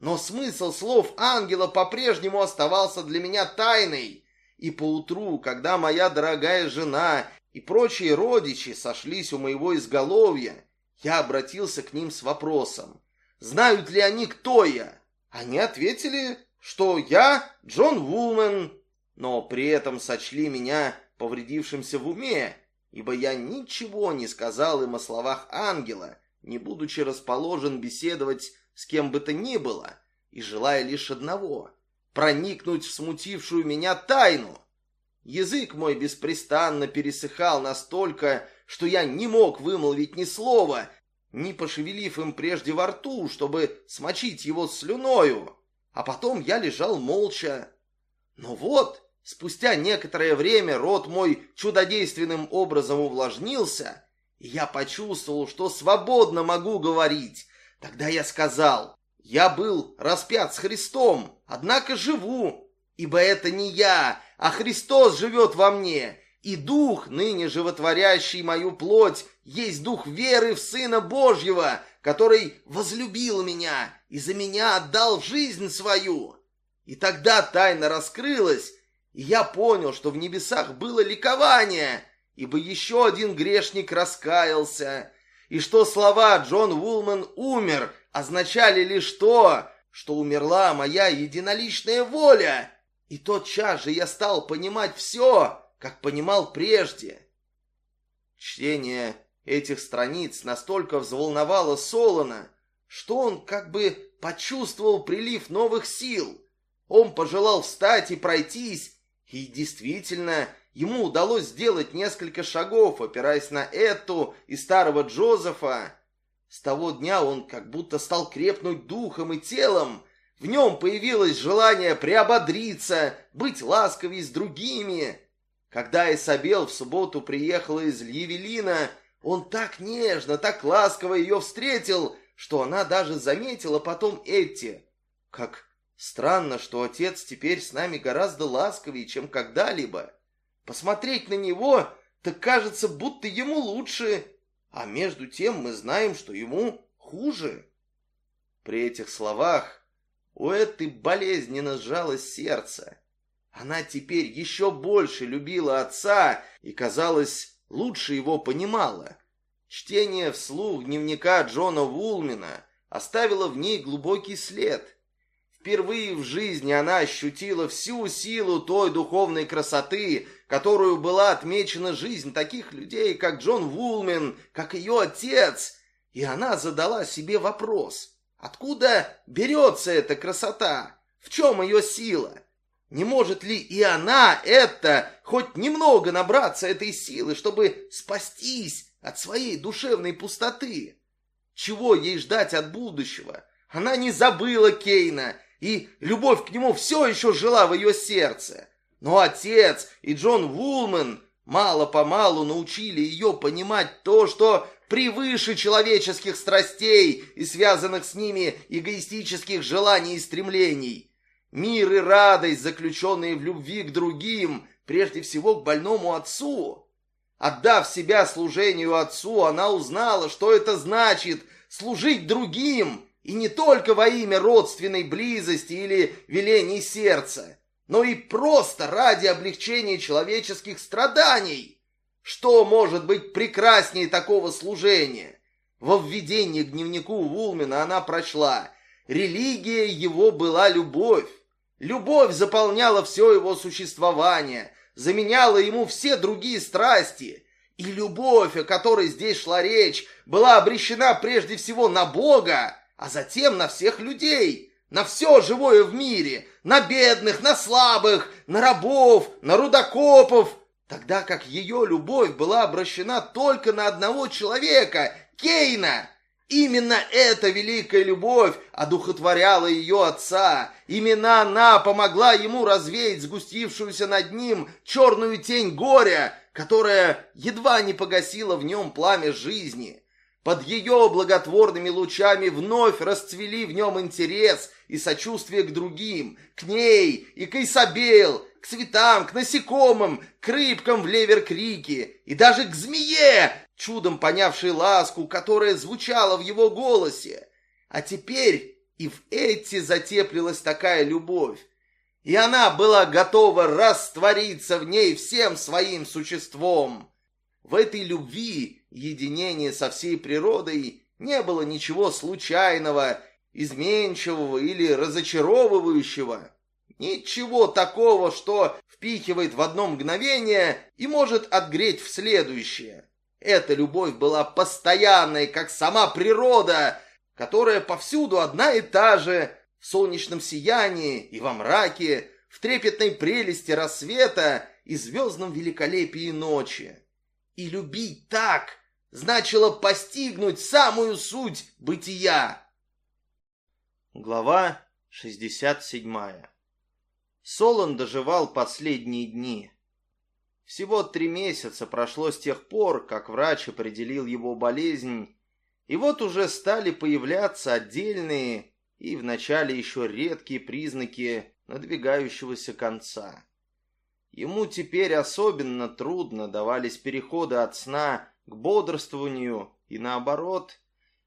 Но смысл слов ангела по-прежнему оставался для меня тайной. И поутру, когда моя дорогая жена и прочие родичи сошлись у моего изголовья, я обратился к ним с вопросом, знают ли они, кто я? Они ответили, что я Джон Вулмен, но при этом сочли меня повредившимся в уме, ибо я ничего не сказал им о словах ангела, не будучи расположен беседовать с кем бы то ни было, и желая лишь одного — проникнуть в смутившую меня тайну. Язык мой беспрестанно пересыхал настолько, что я не мог вымолвить ни слова, не пошевелив им прежде во рту, чтобы смочить его слюною. А потом я лежал молча. Но вот, спустя некоторое время рот мой чудодейственным образом увлажнился, и я почувствовал, что свободно могу говорить. Тогда я сказал, я был распят с Христом, однако живу, ибо это не я, а Христос живет во мне, и Дух, ныне животворящий мою плоть, есть Дух веры в Сына Божьего, который возлюбил меня и за меня отдал жизнь свою. И тогда тайна раскрылась, и я понял, что в небесах было ликование, ибо еще один грешник раскаялся, и что слова «Джон Вулман умер» означали лишь то, что умерла моя единоличная воля, и тотчас же я стал понимать все, как понимал прежде. Чтение этих страниц настолько взволновало Солона, что он как бы почувствовал прилив новых сил. Он пожелал встать и пройтись, и действительно, ему удалось сделать несколько шагов, опираясь на Эту и старого Джозефа. С того дня он как будто стал крепнуть духом и телом, в нем появилось желание приободриться, быть ласковей с другими. Когда Исабел в субботу приехала из Льявелина, он так нежно, так ласково ее встретил, что она даже заметила потом Этти. Как странно, что отец теперь с нами гораздо ласковее, чем когда-либо. Посмотреть на него, так кажется, будто ему лучше, а между тем мы знаем, что ему хуже. При этих словах у этой болезненно сжалось сердце. Она теперь еще больше любила отца и, казалось, лучше его понимала. Чтение вслух дневника Джона Вулмина оставило в ней глубокий след. Впервые в жизни она ощутила всю силу той духовной красоты, которую была отмечена жизнь таких людей, как Джон Вулмен, как ее отец, и она задала себе вопрос – Откуда берется эта красота? В чем ее сила? Не может ли и она, это, хоть немного набраться этой силы, чтобы спастись от своей душевной пустоты? Чего ей ждать от будущего? Она не забыла Кейна, и любовь к нему все еще жила в ее сердце. Но отец и Джон Вулман мало-помалу научили ее понимать то, что превыше человеческих страстей и связанных с ними эгоистических желаний и стремлений. Мир и радость, заключенные в любви к другим, прежде всего к больному отцу. Отдав себя служению отцу, она узнала, что это значит служить другим, и не только во имя родственной близости или велений сердца, но и просто ради облегчения человеческих страданий. Что может быть прекраснее такого служения? Во введении к дневнику Вулмена она прочла «Религия его была любовь. Любовь заполняла все его существование, заменяла ему все другие страсти. И любовь, о которой здесь шла речь, была обречена прежде всего на Бога, а затем на всех людей, на все живое в мире, на бедных, на слабых, на рабов, на рудокопов, тогда как ее любовь была обращена только на одного человека – Кейна. Именно эта великая любовь одухотворяла ее отца. Именно она помогла ему развеять сгустившуюся над ним черную тень горя, которая едва не погасила в нем пламя жизни. Под ее благотворными лучами вновь расцвели в нем интерес и сочувствие к другим, к ней и к Исабел, к цветам, к насекомым, к рыбкам в левер-крике и даже к змее, чудом понявшей ласку, которая звучала в его голосе. А теперь и в эти затеплилась такая любовь, и она была готова раствориться в ней всем своим существом. В этой любви, единении со всей природой, не было ничего случайного, изменчивого или разочаровывающего. Ничего такого, что впихивает в одно мгновение и может отгреть в следующее. Эта любовь была постоянной, как сама природа, которая повсюду одна и та же, в солнечном сиянии и во мраке, в трепетной прелести рассвета и звездном великолепии ночи. И любить так значило постигнуть самую суть бытия. Глава 67 Солон доживал последние дни. Всего три месяца прошло с тех пор, как врач определил его болезнь, и вот уже стали появляться отдельные и вначале еще редкие признаки надвигающегося конца. Ему теперь особенно трудно давались переходы от сна к бодрствованию и наоборот.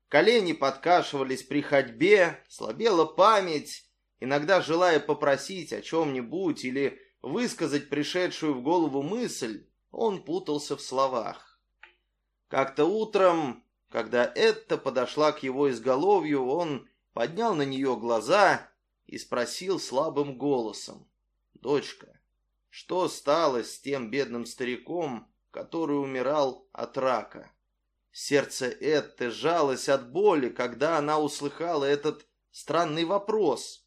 Колени подкашивались при ходьбе, слабела память, иногда желая попросить о чем-нибудь или высказать пришедшую в голову мысль, он путался в словах. Как-то утром, когда Этта подошла к его изголовью, он поднял на нее глаза и спросил слабым голосом. «Дочка, что стало с тем бедным стариком, который умирал от рака?» Сердце Этты жалось от боли, когда она услыхала этот странный вопрос.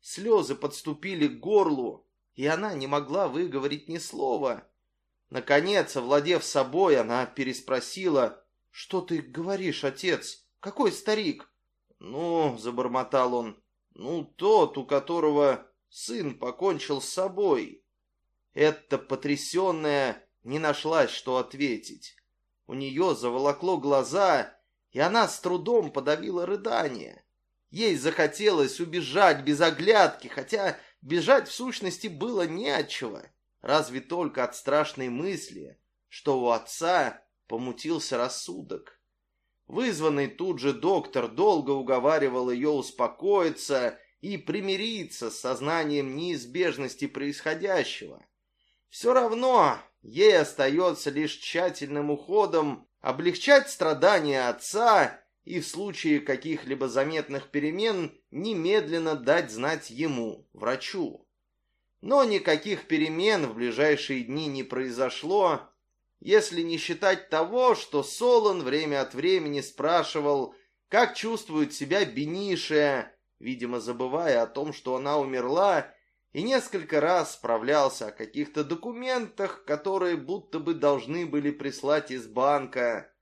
Слезы подступили к горлу, и она не могла выговорить ни слова. Наконец, овладев собой, она переспросила, «Что ты говоришь, отец? Какой старик?» «Ну», — забормотал он, — «ну, тот, у которого сын покончил с собой». Эта потрясенная не нашлась, что ответить. У нее заволокло глаза, и она с трудом подавила рыдание. Ей захотелось убежать без оглядки, хотя бежать в сущности было не от чего, разве только от страшной мысли, что у отца помутился рассудок. Вызванный тут же доктор долго уговаривал ее успокоиться и примириться с сознанием неизбежности происходящего. Все равно ей остается лишь тщательным уходом облегчать страдания отца и в случае каких-либо заметных перемен немедленно дать знать ему, врачу. Но никаких перемен в ближайшие дни не произошло, если не считать того, что Солон время от времени спрашивал, как чувствует себя Бениша, видимо, забывая о том, что она умерла, и несколько раз справлялся о каких-то документах, которые будто бы должны были прислать из банка.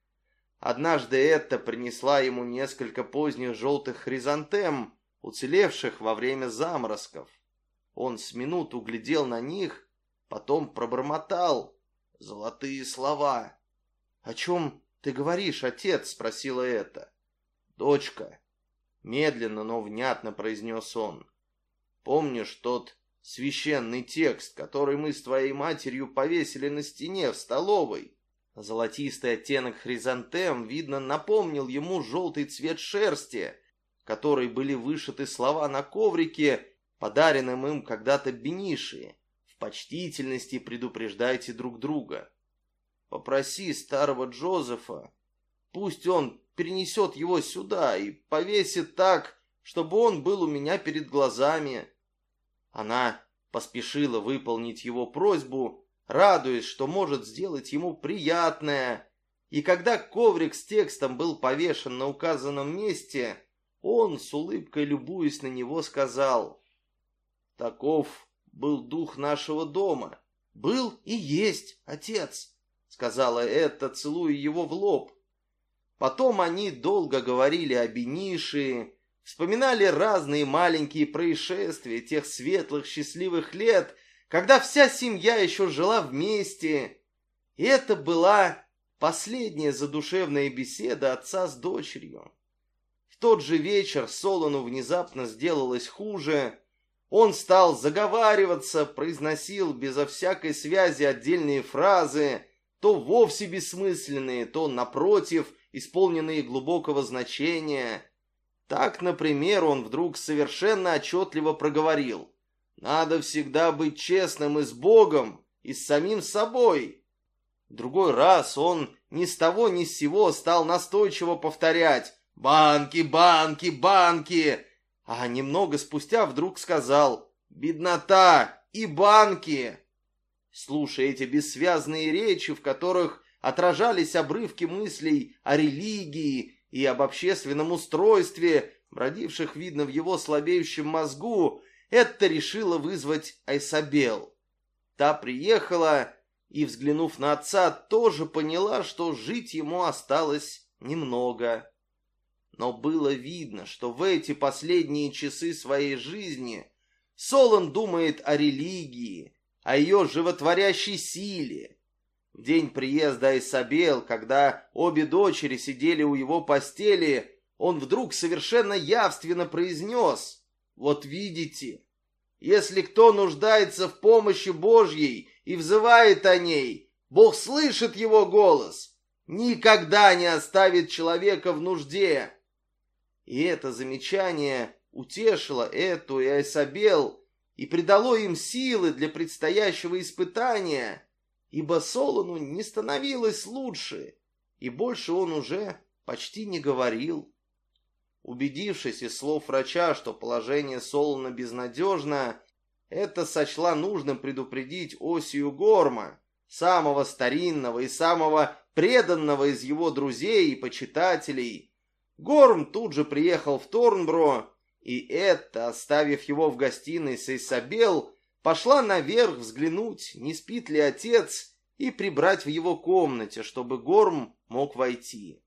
Однажды это принесла ему несколько поздних желтых хризантем, уцелевших во время заморозков. Он с минуту глядел на них, потом пробормотал — Золотые слова. О чем ты говоришь, отец? Спросила это. Дочка. Медленно, но внятно произнес он. Помнишь тот священный текст, который мы с твоей матерью повесили на стене в столовой? Золотистый оттенок хризантем, видно, напомнил ему желтый цвет шерсти, которой были вышиты слова на коврике, подаренном им когда-то Бениши почтительности предупреждайте друг друга. Попроси старого Джозефа, пусть он перенесет его сюда и повесит так, чтобы он был у меня перед глазами. Она поспешила выполнить его просьбу, радуясь, что может сделать ему приятное. И когда коврик с текстом был повешен на указанном месте, он, с улыбкой любуясь на него, сказал, «Таков был дух нашего дома. Был и есть отец, сказала Этта, целуя его в лоб. Потом они долго говорили о Бениши, вспоминали разные маленькие происшествия тех светлых счастливых лет, когда вся семья еще жила вместе. И это была последняя задушевная беседа отца с дочерью. В тот же вечер Солону внезапно сделалось хуже. Он стал заговариваться, произносил безо всякой связи отдельные фразы, то вовсе бессмысленные, то, напротив, исполненные глубокого значения. Так, например, он вдруг совершенно отчетливо проговорил. «Надо всегда быть честным и с Богом, и с самим собой». Другой раз он ни с того ни с сего стал настойчиво повторять «Банки, банки, банки!» А немного спустя вдруг сказал «Беднота и банки!» Слушая эти бессвязные речи, в которых отражались обрывки мыслей о религии и об общественном устройстве, бродивших, видно, в его слабеющем мозгу, это решило вызвать Айсабел. Та приехала и, взглянув на отца, тоже поняла, что жить ему осталось немного. Но было видно, что в эти последние часы своей жизни Солон думает о религии, о ее животворящей силе, в день приезда Исабел, когда обе дочери сидели у его постели, он вдруг совершенно явственно произнес «Вот видите, если кто нуждается в помощи Божьей и взывает о ней, Бог слышит его голос, никогда не оставит человека в нужде». И это замечание утешило Эту и Айсабел и придало им силы для предстоящего испытания – ибо Солону не становилось лучше, и больше он уже почти не говорил. Убедившись из слов врача, что положение Солона безнадежно, это сочла нужным предупредить Осию Горма, самого старинного и самого преданного из его друзей и почитателей. Горм тут же приехал в Торнбро, и это, оставив его в гостиной с Исабел, Пошла наверх взглянуть, не спит ли отец, и прибрать в его комнате, чтобы Горм мог войти.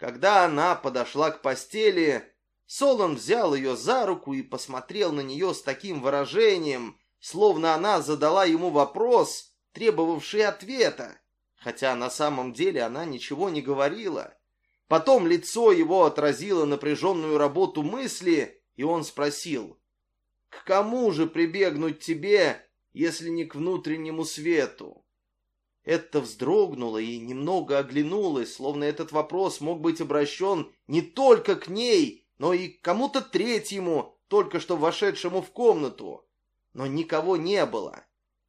Когда она подошла к постели, Солон взял ее за руку и посмотрел на нее с таким выражением, словно она задала ему вопрос, требовавший ответа, хотя на самом деле она ничего не говорила. Потом лицо его отразило напряженную работу мысли, и он спросил, к кому же прибегнуть тебе, если не к внутреннему свету? Это вздрогнуло и немного оглянулось, словно этот вопрос мог быть обращен не только к ней, но и к кому-то третьему, только что вошедшему в комнату. Но никого не было.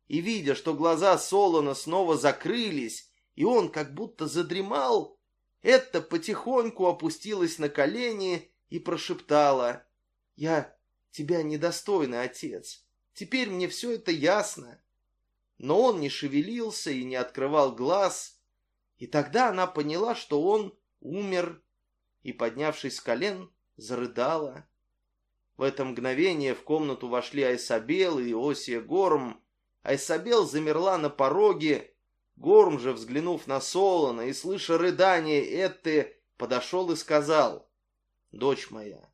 И видя, что глаза Солона снова закрылись, и он как будто задремал, это потихоньку опустилась на колени и прошептала «Я тебя недостойный отец. Теперь мне все это ясно. Но он не шевелился и не открывал глаз. И тогда она поняла, что он умер, и, поднявшись с колен, зарыдала. В это мгновение в комнату вошли Айсабел и Осия Горм. Айсабел замерла на пороге. Горм же, взглянув на Солона и слыша рыдание Этты, подошел и сказал, «Дочь моя,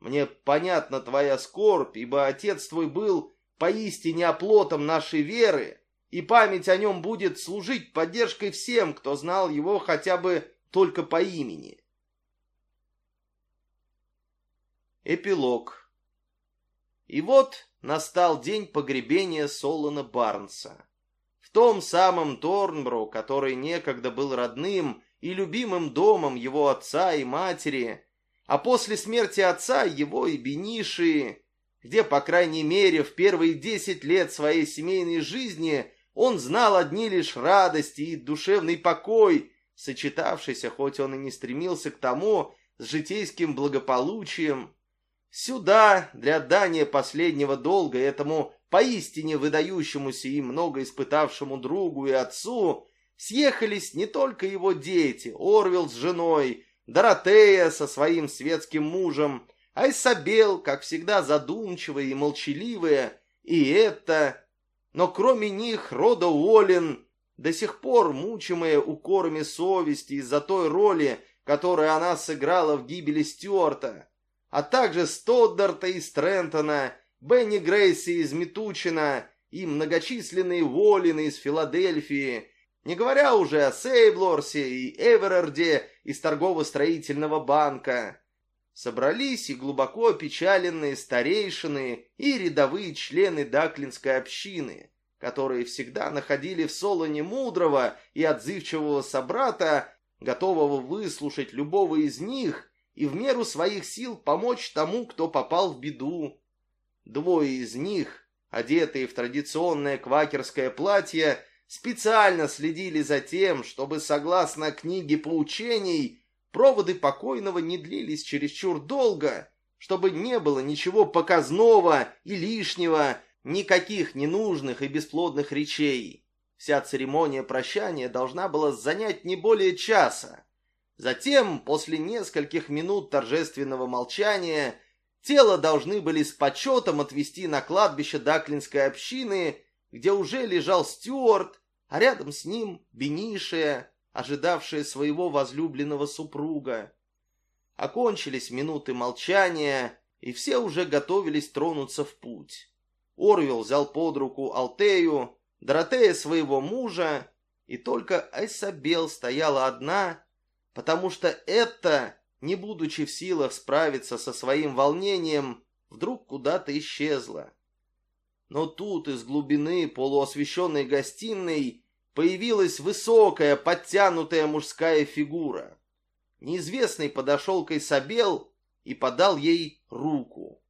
мне понятна твоя скорбь, ибо отец твой был поистине оплотом нашей веры, и память о нем будет служить поддержкой всем, кто знал его хотя бы только по имени. Эпилог И вот настал день погребения Солона Барнса. В том самом Торнбро, который некогда был родным и любимым домом его отца и матери, а после смерти отца его и Бениши, где, по крайней мере, в первые десять лет своей семейной жизни он знал одни лишь радости и душевный покой, сочетавшийся, хоть он и не стремился к тому, с житейским благополучием. Сюда, для отдания последнего долга этому поистине выдающемуся и много испытавшему другу и отцу, съехались не только его дети, Орвел с женой, Доротея со своим светским мужем, а Исабел, как всегда, задумчивая и молчаливая, и это... Но кроме них Рода Уоллен, до сих пор мучимая укорами совести из-за той роли, которую она сыграла в гибели Стюарта, а также Стоддарта из Трентона, Бенни Грейси из Метучина и многочисленные Уоллены из Филадельфии, не говоря уже о Сейблорсе и Эверарде из торгово-строительного банка. Собрались и глубоко опечаленные старейшины и рядовые члены Даклинской общины, которые всегда находили в Солоне мудрого и отзывчивого собрата, готового выслушать любого из них и в меру своих сил помочь тому, кто попал в беду. Двое из них, одетые в традиционное квакерское платье, специально следили за тем, чтобы, согласно книге поучений, проводы покойного не длились чересчур долго, чтобы не было ничего показного и лишнего, никаких ненужных и бесплодных речей. Вся церемония прощания должна была занять не более часа. Затем, после нескольких минут торжественного молчания, тело должны были с почетом отвезти на кладбище Даклинской общины, где уже лежал Стюарт, а рядом с ним Бенишия, ожидавшая своего возлюбленного супруга. Окончились минуты молчания, и все уже готовились тронуться в путь. Орвел взял под руку Алтею, Доротея своего мужа, и только Айсабел стояла одна, потому что это, не будучи в силах справиться со своим волнением, вдруг куда-то исчезла. Но тут из глубины полуосвещенной гостиной появилась высокая, подтянутая мужская фигура. Неизвестный подошел к Исабел и подал ей руку.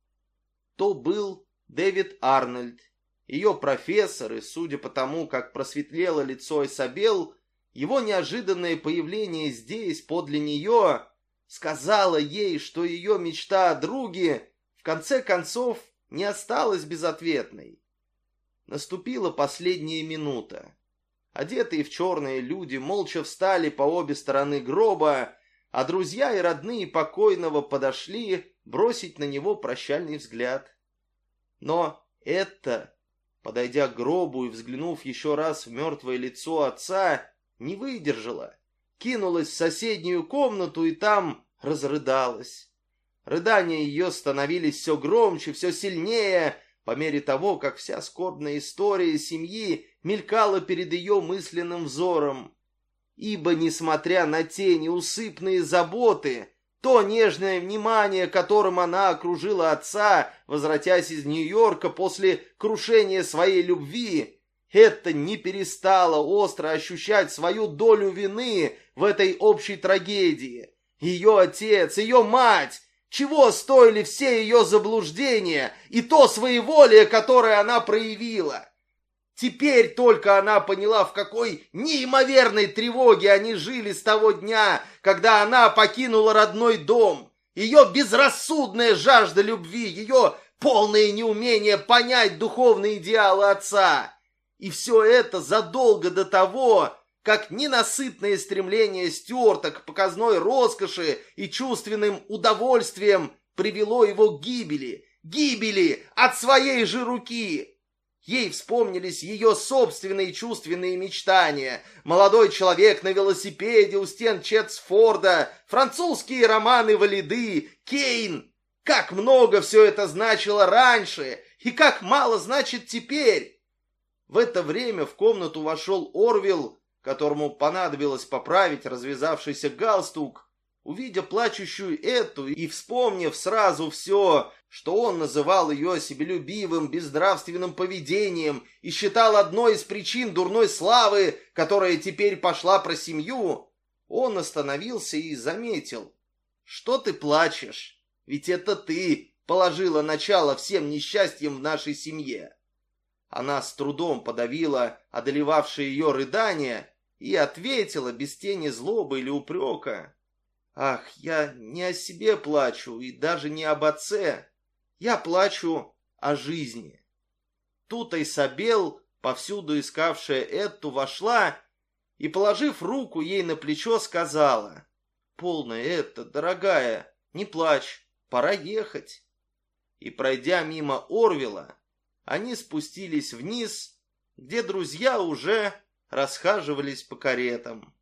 То был Дэвид Арнольд, ее профессор, и, судя по тому, как просветлело лицо Исабел, его неожиданное появление здесь, подле нее, сказала ей, что ее мечта о друге в конце концов не осталась безответной. Наступила последняя минута. Одетые в черные люди молча встали по обе стороны гроба, а друзья и родные покойного подошли бросить на него прощальный взгляд. Но это, подойдя к гробу и взглянув еще раз в мертвое лицо отца, не выдержала, кинулась в соседнюю комнату и там разрыдалась. Рыдания ее становились все громче, все сильнее, по мере того, как вся скорбная история семьи мелькала перед ее мысленным взором. Ибо, несмотря на те неусыпные заботы, то нежное внимание, которым она окружила отца, возвратясь из Нью-Йорка после крушения своей любви, это не перестало остро ощущать свою долю вины в этой общей трагедии. Ее отец, ее мать, чего стоили все ее заблуждения и то своеволие, которое она проявила? Теперь только она поняла, в какой неимоверной тревоге они жили с того дня, когда она покинула родной дом. Ее безрассудная жажда любви, ее полное неумение понять духовные идеалы отца. И все это задолго до того, как ненасытное стремление Стюарта к показной роскоши и чувственным удовольствием привело его к гибели, гибели от своей же руки. Ей вспомнились ее собственные чувственные мечтания. Молодой человек на велосипеде у стен Четсфорда, французские романы Валиды, Кейн. Как много все это значило раньше и как мало значит теперь. В это время в комнату вошел Орвилл которому понадобилось поправить развязавшийся галстук, увидя плачущую эту и вспомнив сразу все, что он называл ее себелюбивым, безнравственным поведением и считал одной из причин дурной славы, которая теперь пошла про семью, он остановился и заметил. «Что ты плачешь? Ведь это ты положила начало всем несчастьям в нашей семье». Она с трудом подавила одолевавшее ее рыдание и ответила без тени злобы или упрека. «Ах, я не о себе плачу и даже не об отце. Я плачу о жизни». Тут Айсабел, повсюду искавшая Эту, вошла и, положив руку ей на плечо, сказала, «Полная это, дорогая, не плачь, пора ехать». И, пройдя мимо Орвела, они спустились вниз, где друзья уже расхаживались по каретам.